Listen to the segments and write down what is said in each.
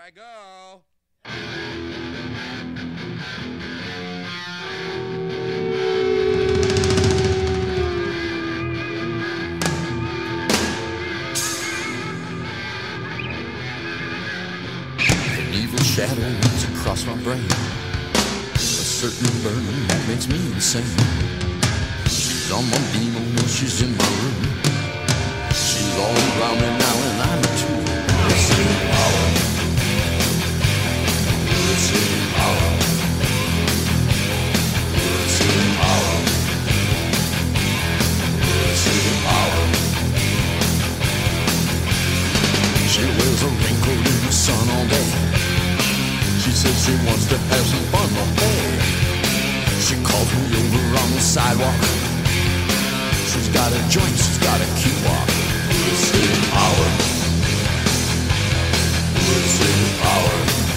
I go. An evil shadow runs across my brain. A certain burning that makes me insane. She's on my when she's in my room. She's all around me now she wears a wrinkled in sun all day. She says she wants to have some fun, she calls me over on the sidewalk. She's got a joint, she's got a key walk. City power. City power.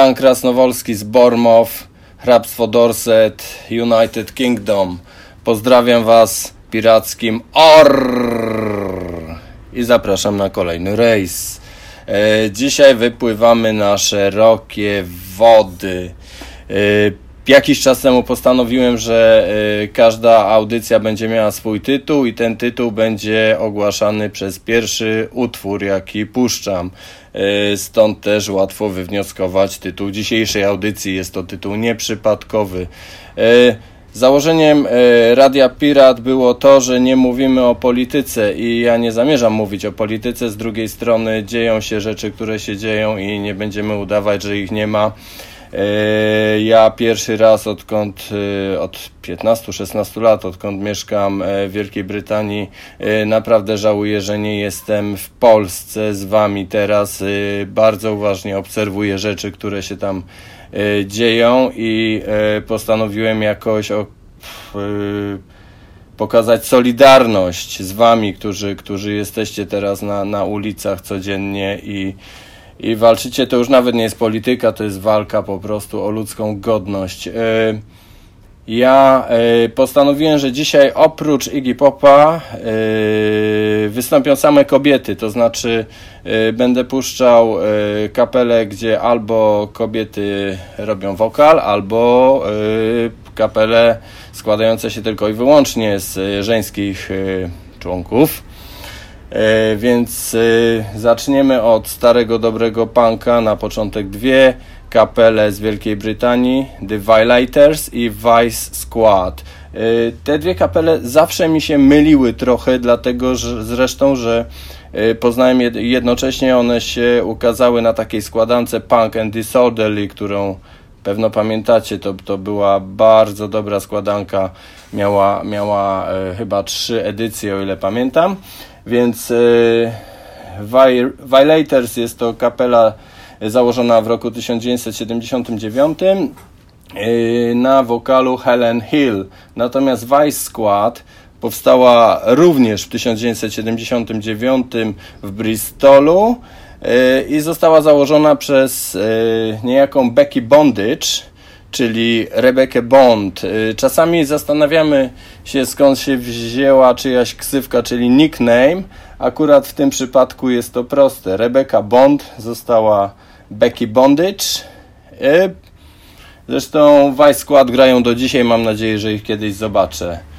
Jan Krasnowolski z Bormow, hrabstwo Dorset, United Kingdom. Pozdrawiam Was pirackim ORR i zapraszam na kolejny rejs. E, dzisiaj wypływamy na szerokie wody. Jakiś czas temu postanowiłem, że e, każda audycja będzie miała swój tytuł i ten tytuł będzie ogłaszany przez pierwszy utwór, jaki puszczam. E, Stąd też łatwo wywnioskować tytuł dzisiejszej audycji. Jest to tytuł nieprzypadkowy. E, Założeniem Radia Pirat było to, że nie mówimy o polityce i ja nie zamierzam mówić o polityce. Z drugiej strony dzieją się rzeczy, które się dzieją i nie będziemy udawać, że ich nie ma. E, Ja pierwszy raz odkąd e, od 15-16 lat, odkąd mieszkam e, w Wielkiej Brytanii, naprawdę żałuję, że nie jestem w Polsce z wami teraz. Bardzo uważnie obserwuję rzeczy, które się tam dzieją i postanowiłem jakoś pokazać solidarność z wami, którzy, którzy jesteście teraz na, na ulicach codziennie i i walczycie, to już nawet nie jest polityka, to jest walka po prostu o ludzką godność. E, Ja e, postanowiłem, że dzisiaj oprócz Iggy Popa e, wystąpią same kobiety, to znaczy będę puszczał kapelę, gdzie albo kobiety robią wokal, albo kapele składające się tylko i wyłącznie z żeńskich członków. E, więc e, zaczniemy od starego dobrego punka. Na początek dwie kapele z Wielkiej Brytanii, The Violators i Vice Squad. E, Te dwie kapele zawsze mi się myliły trochę, dlatego że zresztą, że poznałem jed- jednocześnie one się ukazały na takiej składance Punk and Disorderly, którą pewno pamiętacie, to, to była bardzo dobra składanka, miała, miała chyba trzy edycje, o ile pamiętam. Więc y, Violators jest to kapela założona w roku 1979 y, na wokalu Helen Hill. Natomiast Vice Squad powstała również w 1979 w Bristolu y, i została założona przez niejaką Becky Bondage, czyli Rebecca Bond. Czasami zastanawiamy się skąd się wzięła czyjaś ksywka, czyli nickname, Akurat w tym przypadku jest to proste. Rebecca Bond została Becky Bondage. Zresztą Vice Squad grają do dzisiaj. Mam nadzieję, że ich kiedyś zobaczę.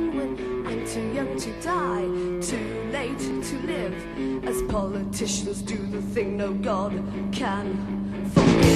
and when, when too young to die, too late to live, as politicians do the thing no God can forgive.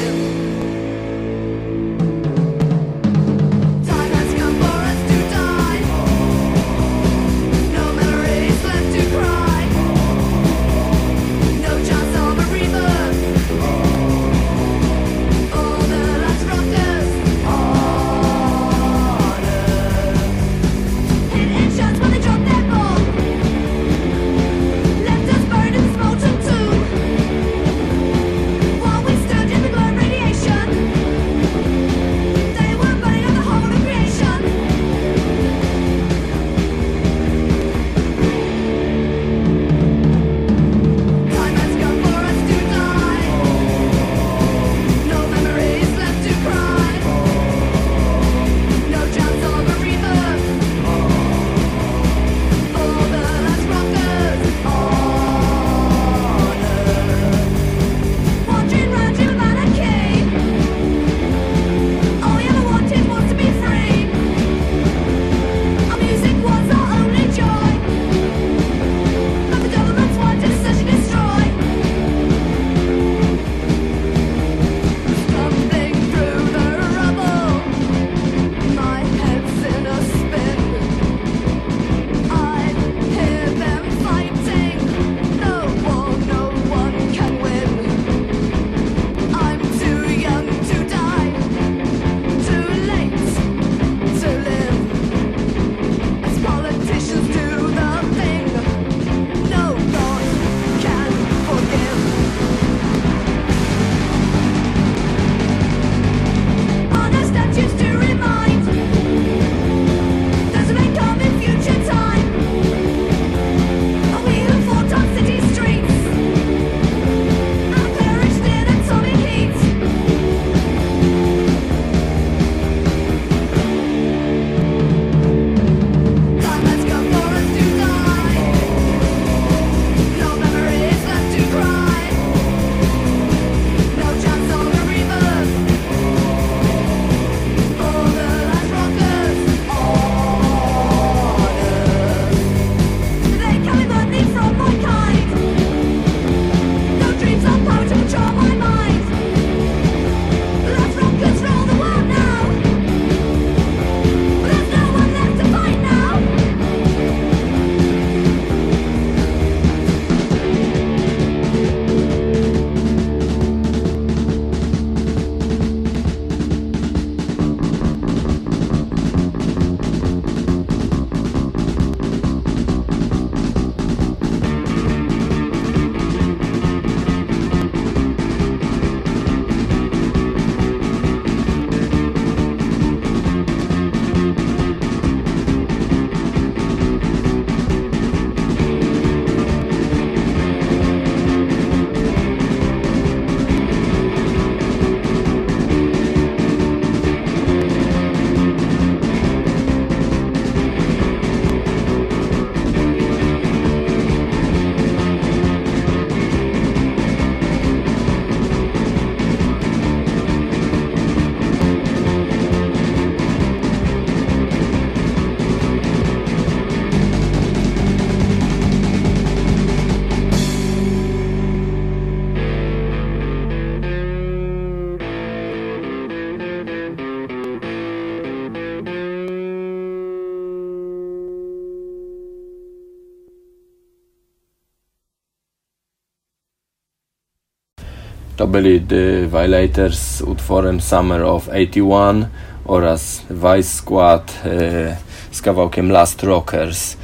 To byli The Violators z utworem Summer of 81 oraz Vice Squad e, z kawałkiem Last Rockers.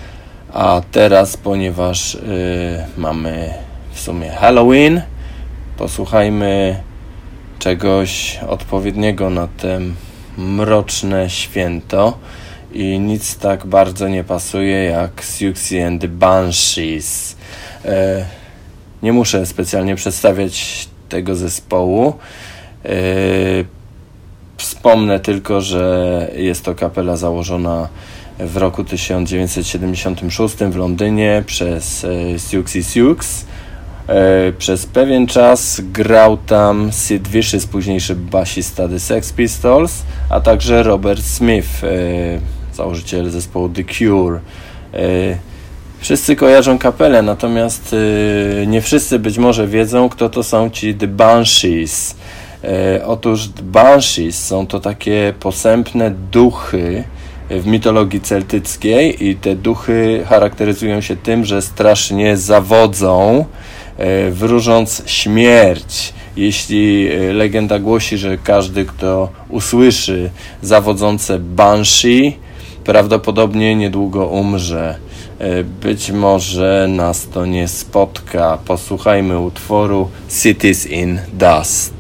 A teraz, ponieważ e, mamy w sumie Halloween, posłuchajmy czegoś odpowiedniego na te mroczne święto i nic tak bardzo nie pasuje jak Siouxsie and the Banshees. E, nie muszę specjalnie przedstawiać tego zespołu. E, wspomnę tylko, że jest to kapela założona w roku 1976 w Londynie przez e, Siouxsie Sioux. E, przez pewien czas grał tam Sid Vicious, późniejszy basista The Sex Pistols, a także Robert Smith, założyciel zespołu The Cure. Wszyscy kojarzą kapelę, natomiast nie wszyscy być może wiedzą, kto to są ci The Banshees. Otóż The Banshees są to takie posępne duchy, w mitologii celtyckiej i te duchy charakteryzują się tym, że strasznie zawodzą, e, wróżąc śmierć. Jeśli e, legenda głosi, że każdy, kto usłyszy zawodzące banshee, prawdopodobnie niedługo umrze. E, być może nas to nie spotka. Posłuchajmy utworu Cities in Dust.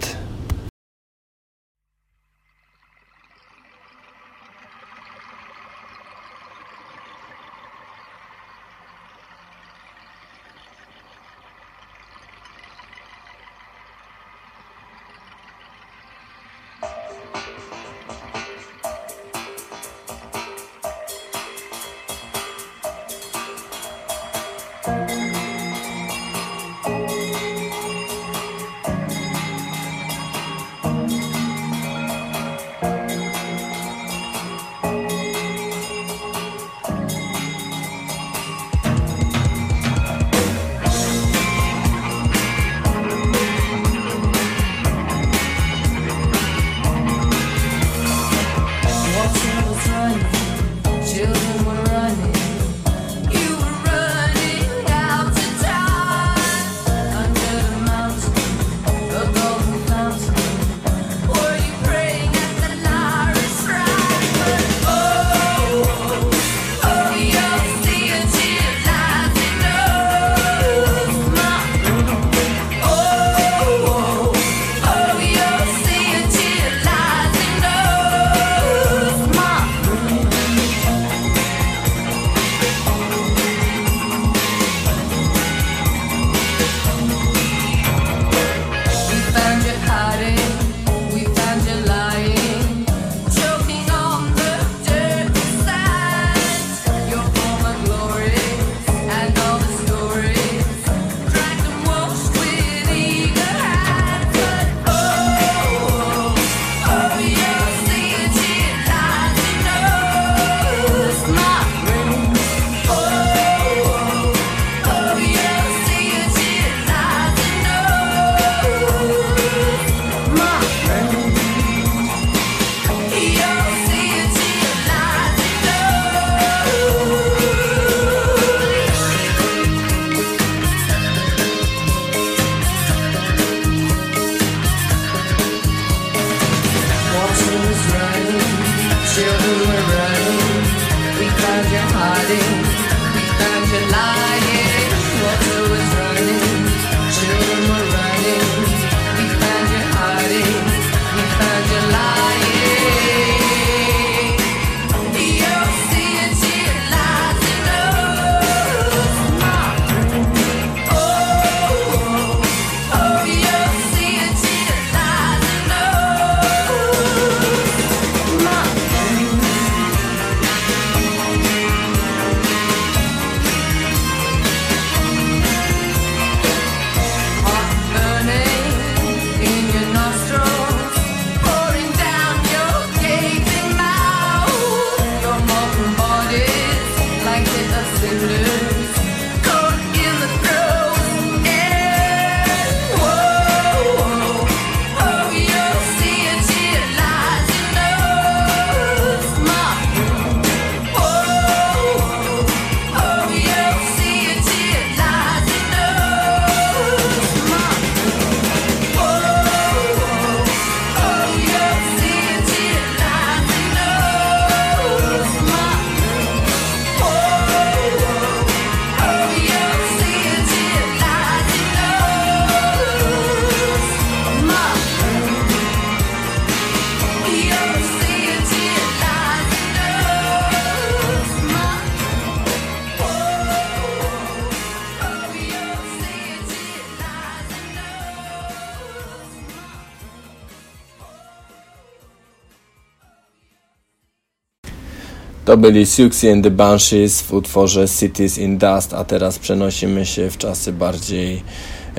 To byli Siouxsie and the Banshees w utworze Cities in Dust, a teraz przenosimy się w czasy bardziej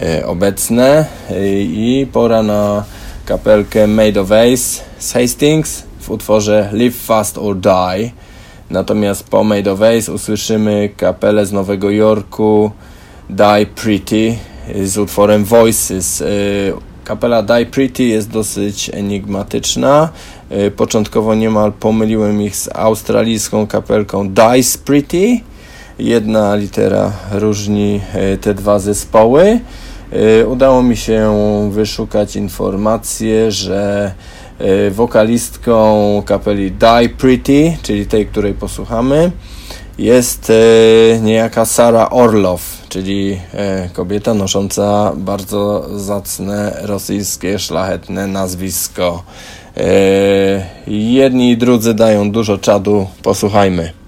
e, obecne e, i pora na kapelkę Made of Ace z Hastings w utworze Live Fast or Die. Natomiast po Made of Ace usłyszymy kapelę z Nowego Jorku Die Pretty z utworem Voices. E, kapela Die Pretty jest dosyć enigmatyczna. E, początkowo niemal pomyliłem ich z australijską kapelką Dice Pretty. Jedna litera różni e, te dwa zespoły. Udało mi się wyszukać informację, że wokalistką kapeli Die Pretty, czyli tej, której posłuchamy, jest niejaka Sara Orlow, czyli kobieta nosząca bardzo zacne rosyjskie szlachetne nazwisko. E, jedni i drudzy dają dużo czadu, posłuchajmy.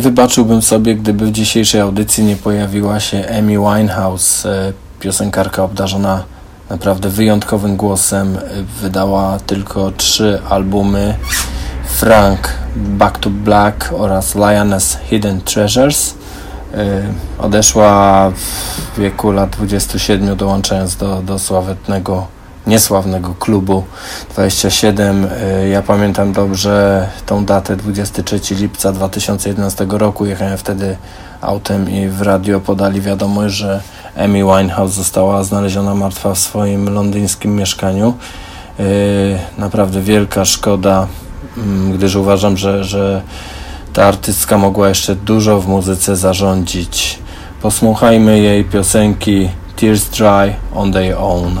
Nie wybaczyłbym sobie, gdyby w dzisiejszej audycji nie pojawiła się Amy Winehouse, e, piosenkarka obdarzona naprawdę wyjątkowym głosem. Wydała tylko trzy albumy. Frank Back to Black oraz Lioness Hidden Treasures. Y, odeszła w wieku lat 27, dołączając do, do sławetnego, niesławnego klubu 27. Y, ja pamiętam dobrze tą datę, 23 lipca 2011 roku. Jechałem wtedy autem i w radio podali wiadomość, że Amy Winehouse została znaleziona martwa w swoim londyńskim mieszkaniu. Y, naprawdę wielka szkoda, mm, gdyż uważam, że, że ta artystka mogła jeszcze dużo w muzyce zarządzić. Posłuchajmy jej piosenki Tears Dry on Their Own.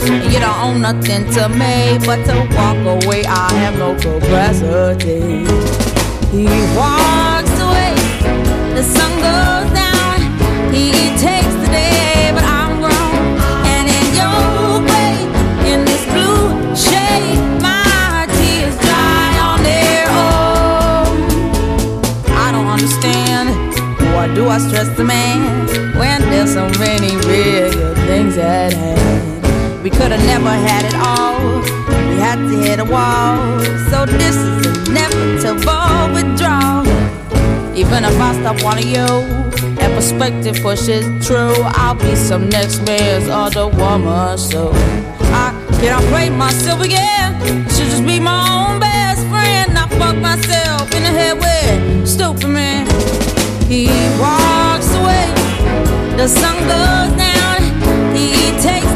You don't own nothing to me but to walk away. I have no capacity. He walks stop wanting you and perspective pushes true, I'll be some next man's other woman. So I cannot play myself again. Should just be my own best friend. I fuck myself in the head with stupid man. He walks away, the sun goes down. He takes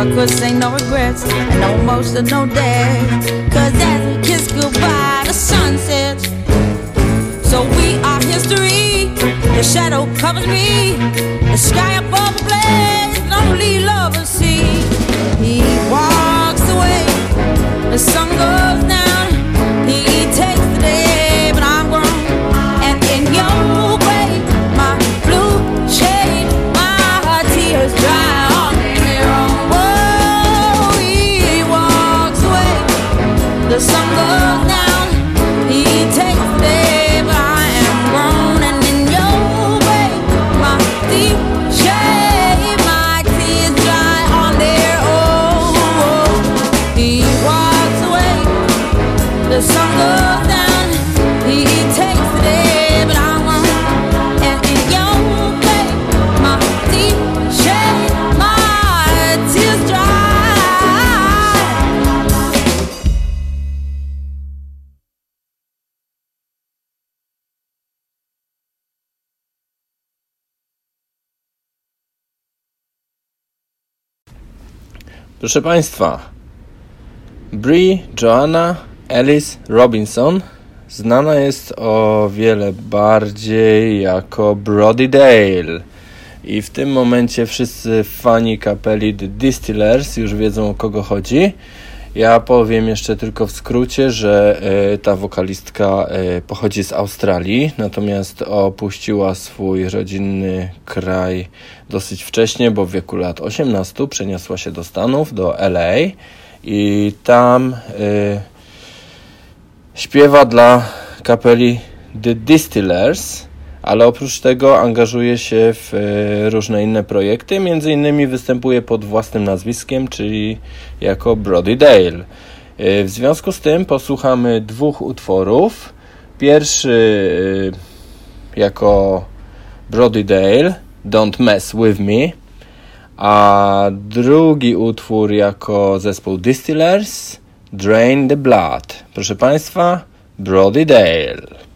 I could say no regrets and no emotional death. Cause as we kiss goodbye, the sun The shadow covers me. The sky above the blaze, only lovers see. He walks away. The sun goes down. He takes Proszę Państwa, Brie Joanna Ellis Robinson znana jest o wiele bardziej jako Brody Dale. I w tym momencie wszyscy fani kapeli The Distillers już wiedzą o kogo chodzi. Ja powiem jeszcze tylko w skrócie, że y, ta wokalistka y, pochodzi z Australii, natomiast opuściła swój rodzinny kraj dosyć wcześnie, bo w wieku lat 18 przeniosła się do Stanów, do LA i tam y, śpiewa dla kapeli The Distillers ale oprócz tego angażuje się w e, różne inne projekty, między innymi występuje pod własnym nazwiskiem, czyli jako Brody Dale. E, w związku z tym posłuchamy dwóch utworów. Pierwszy y, jako Brody Dale, Don't Mess With Me, a drugi utwór jako zespół Distillers, Drain the Blood. Proszę Państwa, Brody Dale.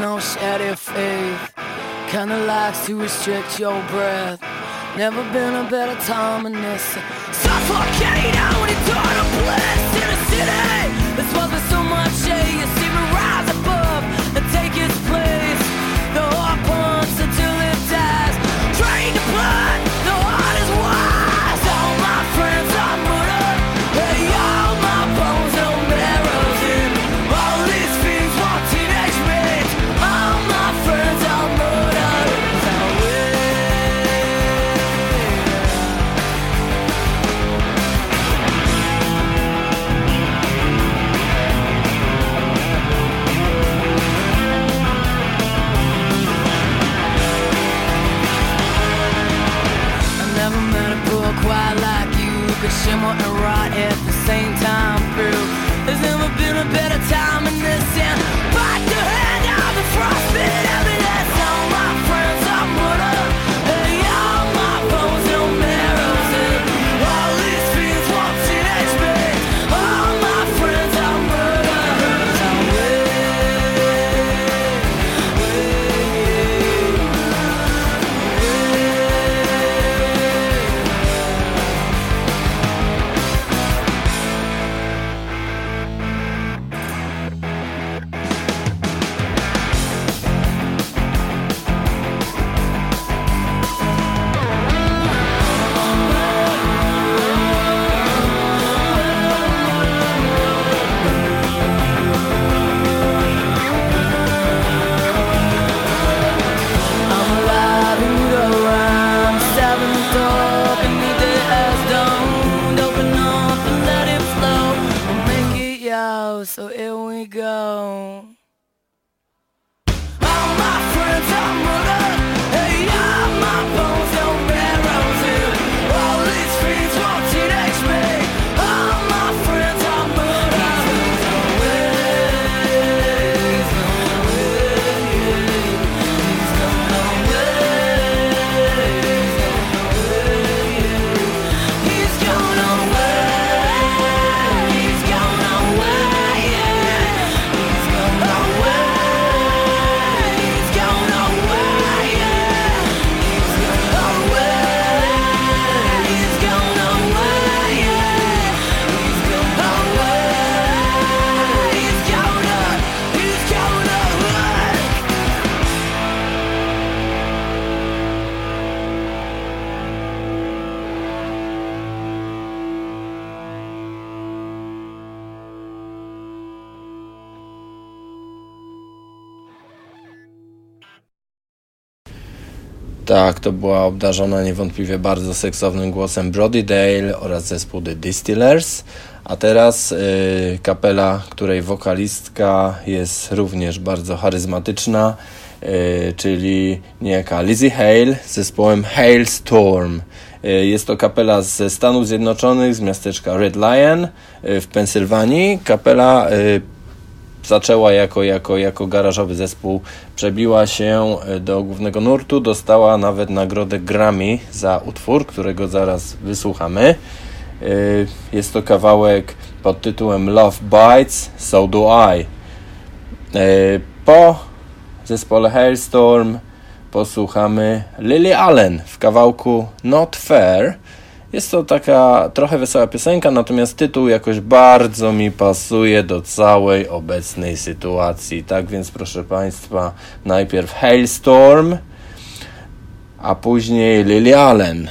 No shattered faith, kinda likes to restrict your breath. Never been a better time than this. Suffocate out a bliss in a city. Shimmer and rot at the same time to była obdarzona niewątpliwie bardzo seksownym głosem Brody Dale oraz zespół The Distillers. A teraz y, kapela, której wokalistka jest również bardzo charyzmatyczna, y, czyli niejaka Lizzie Hale z zespołem Hailstorm. Y, jest to kapela ze Stanów Zjednoczonych, z miasteczka Red Lion w Pensylwanii. Kapela zaczęła jako, jako, jako garażowy zespół, przebiła się e, do głównego nurtu, dostała nawet nagrodę Grammy za utwór, którego zaraz wysłuchamy. E, Jest to kawałek pod tytułem Love Bites, So Do I. E, Po zespole Hailstorm posłuchamy Lily Allen w kawałku Not Fair. Jest to taka trochę wesoła piosenka, natomiast tytuł jakoś bardzo mi pasuje do całej obecnej sytuacji. Tak więc, proszę Państwa, najpierw Hailstorm, a później Lily Allen.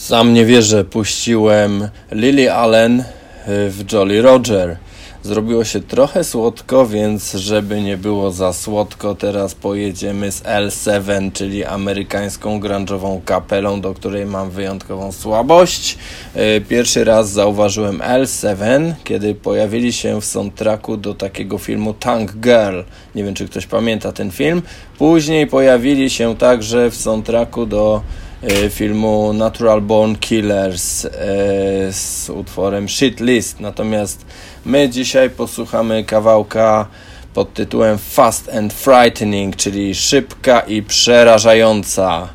Sam nie wierzę, puściłem Lily Allen y, w Jolly Roger. Zrobiło się trochę słodko, więc żeby nie było za słodko, teraz pojedziemy z L7, czyli amerykańską grunge'ową kapelą, do której mam wyjątkową słabość. Y, pierwszy raz zauważyłem L7, kiedy pojawili się w soundtracku do takiego filmu Tank Girl. Nie wiem, czy ktoś pamięta ten film. Później pojawili się także w soundtracku do filmu Natural Born Killers e, z utworem Shit List. Natomiast my dzisiaj posłuchamy kawałka pod tytułem Fast and Frightening, czyli szybka i przerażająca.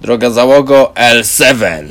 Droga załogo L7.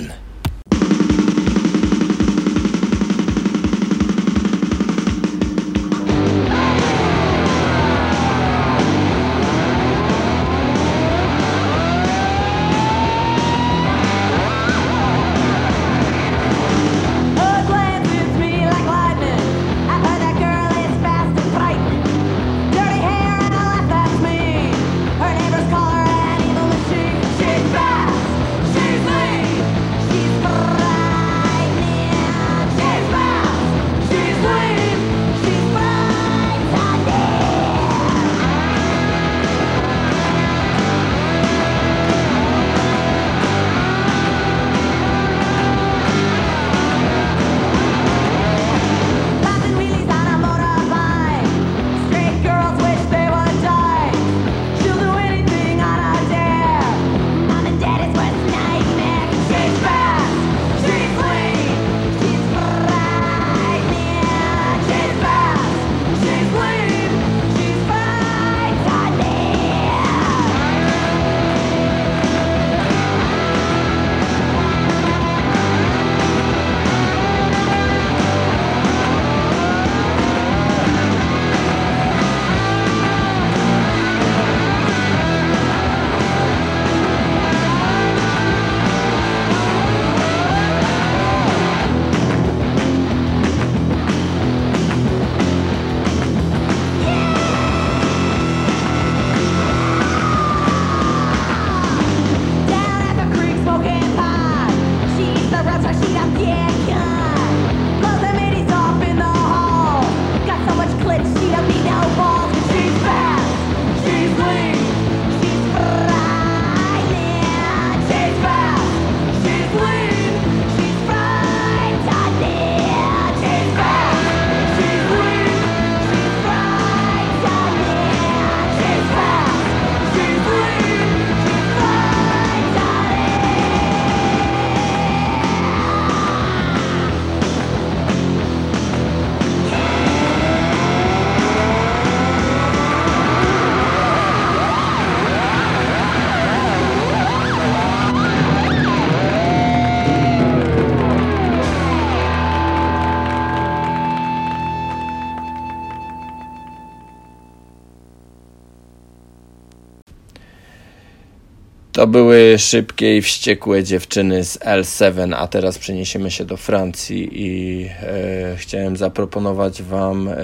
To były szybkie i wściekłe dziewczyny z L7, a teraz przeniesiemy się do Francji i e, chciałem zaproponować Wam e,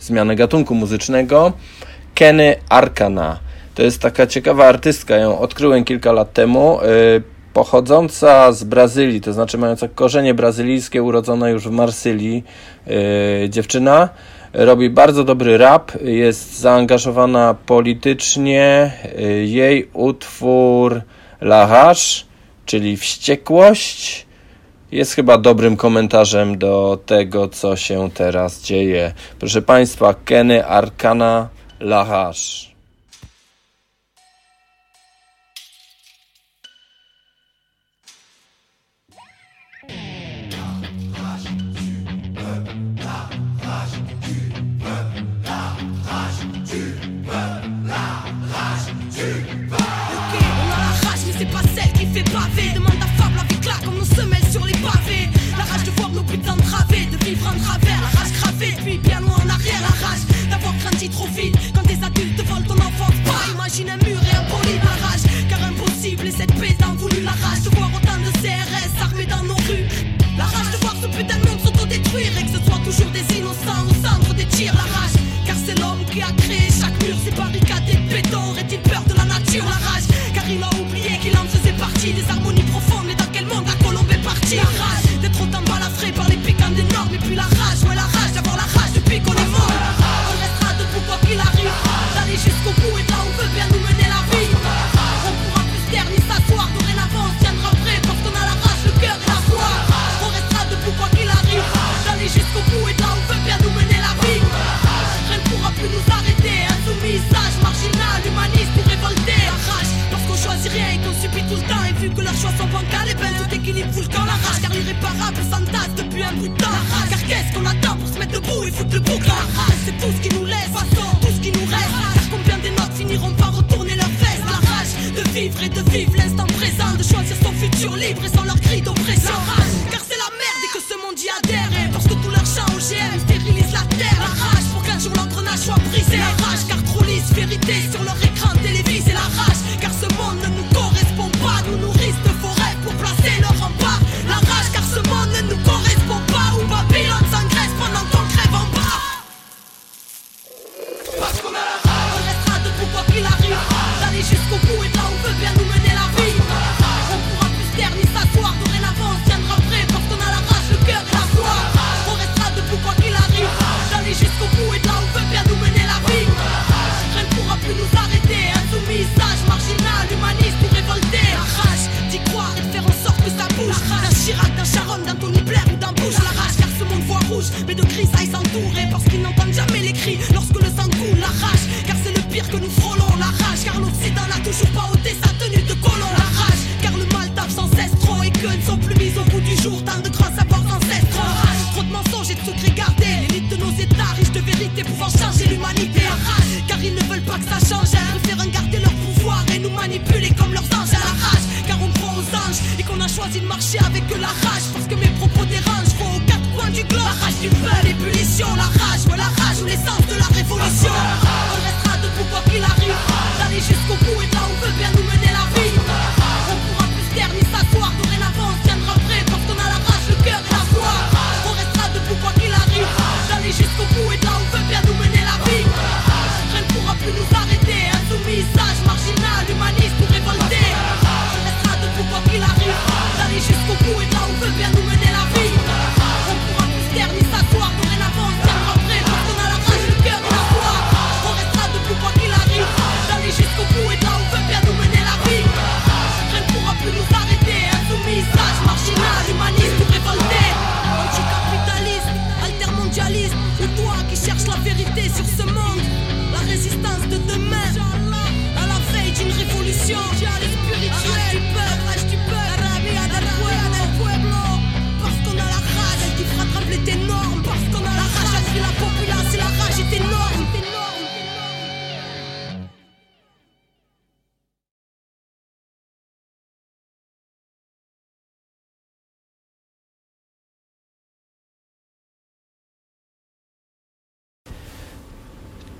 zmianę gatunku muzycznego. Kenny Arcana. To jest taka ciekawa artystka, ją odkryłem kilka lat temu. e, pochodząca z Brazylii, to znaczy mająca korzenie brazylijskie, urodzona już w Marsylii e, dziewczyna. Robi bardzo dobry rap, jest zaangażowana politycznie. E, Jej utwór La czyli wściekłość, jest chyba dobrym komentarzem do tego, co się teraz dzieje. Proszę Państwa, Kenny Arcana La. Sur libre et sans leur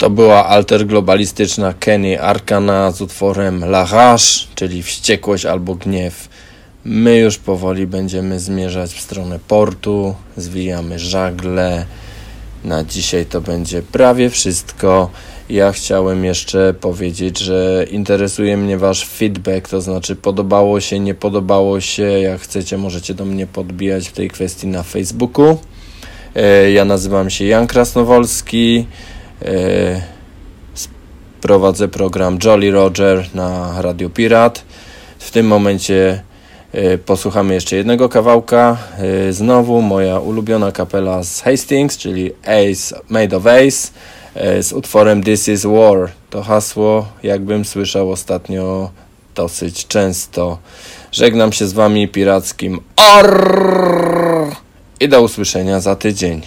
To była alterglobalistyczna Kenny Arkana z utworem La Rage, czyli wściekłość albo gniew. My już powoli będziemy zmierzać w stronę portu, zwijamy żagle. Na dzisiaj to będzie prawie wszystko. Ja chciałem jeszcze powiedzieć, że interesuje mnie Wasz feedback, to znaczy podobało się, nie podobało się. Jak chcecie, możecie do mnie podbijać w tej kwestii na Facebooku. E, ja nazywam się Jan Krasnowolski. E, prowadzę program Jolly Roger na Radio Pirat. W tym momencie e, posłuchamy jeszcze jednego kawałka. E, znowu moja ulubiona kapela z Hastings, czyli Ace Made of Ace z utworem This is War. To hasło, jakbym słyszał ostatnio dosyć często. Żegnam się z Wami pirackim i do usłyszenia za tydzień.